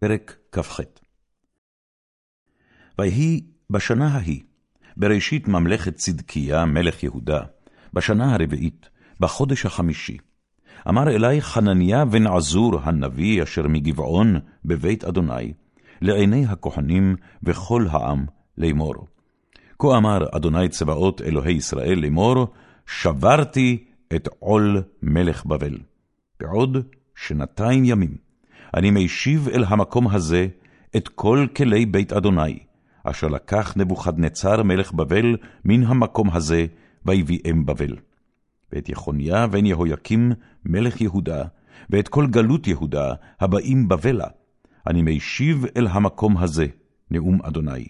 פרק כ"ח ויהי בשנה ההיא, בראשית ממלכת צדקיה מלך יהודה, בשנה הרביעית, בחודש החמישי, אמר אלי חנניה בן עזור הנביא אשר מגבעון בבית אדוני, לעיני הכהנים וכל העם לאמור. כה אמר אדוני צבאות אלוהי ישראל לאמור, שברתי את עול מלך בבל. בעוד שנתיים ימים, אני מישיב אל המקום הזה את כל כלי בית אדוני, אשר לקח נבוכדנצר מלך בבל מן המקום הזה, ויביאם בבל. ואת יחוניה בן יהויקים מלך יהודה, ואת כל גלות יהודה הבאים בבלה, אני מישיב אל המקום הזה, נאום אדוני,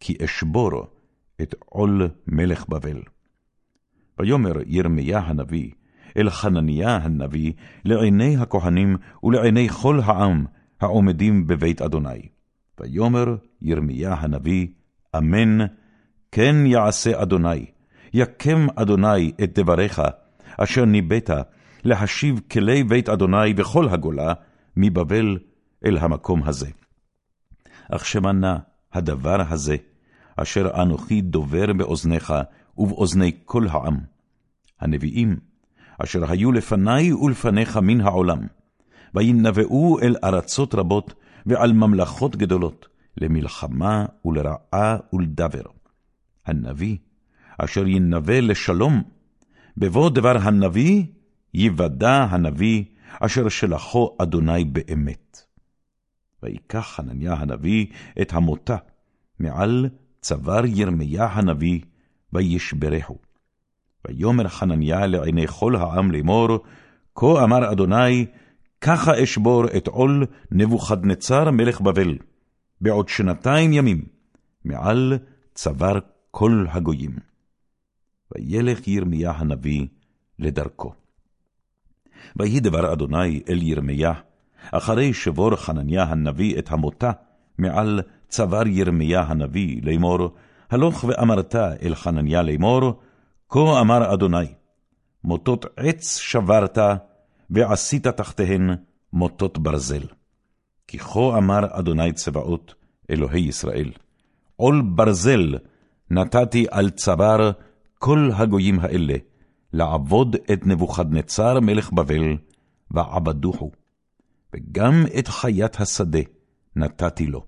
כי אשבור את עול מלך בבל. ויאמר ירמיה הנביא, אל חנניה הנביא, לעיני הכהנים ולעיני כל העם העומדים בבית אדוני. ויאמר ירמיה הנביא, אמן, כן יעשה אדוני, יקם אדוני את דבריך, אשר ניבאת, להשיב כלי בית אדוני בכל הגולה, מבבל אל המקום הזה. אך שמנה הדבר הזה, אשר אנוכי דובר באוזניך ובאוזני כל העם. הנביאים, אשר היו לפני ולפניך מן העולם, וינבאו אל ארצות רבות ועל ממלכות גדולות, למלחמה ולרעה ולדבר. הנביא, אשר ינבא לשלום, בבוא דבר הנביא, יוודע הנביא, אשר שלחו אדוני באמת. ויקח חנניה הנביא את המותה מעל צוואר ירמיה הנביא, וישברהו. ויאמר חנניה לעיני כל העם לאמור, כה אמר אדוני, ככה אשבור את עול נבוכדנצר מלך בבל, בעוד שנתיים ימים, מעל צוואר כל הגויים. וילך ירמיה הנביא לדרכו. ויהי דבר אדוני אל ירמיה, אחרי שבור חנניה הנביא את המותה מעל צוואר ירמיה הנביא לאמור, הלוך ואמרת אל חנניה לאמור, כה אמר אדוני, מוטות עץ שברת, ועשית תחתיהן מוטות ברזל. כי כה אמר אדוני צבאות, אלוהי ישראל, עול ברזל נתתי על צוואר כל הגויים האלה, לעבוד את נבוכדנצר מלך בבל, ועבדוהו. וגם את חיית השדה נתתי לו.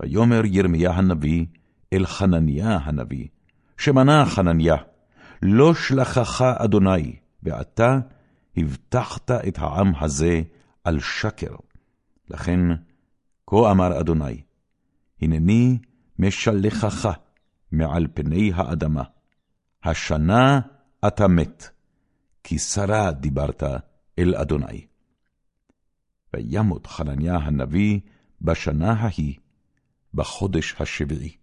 ויאמר ירמיה הנביא אל חנניה הנביא, שמנה חנניה, לא שלחך אדוני, ואתה הבטחת את העם הזה על שקר. לכן, כה אמר אדוני, הנני משלחך מעל פני האדמה, השנה אתה מת, כי שרה דיברת אל אדוני. וימות חנניה הנביא בשנה ההיא, בחודש השביעי.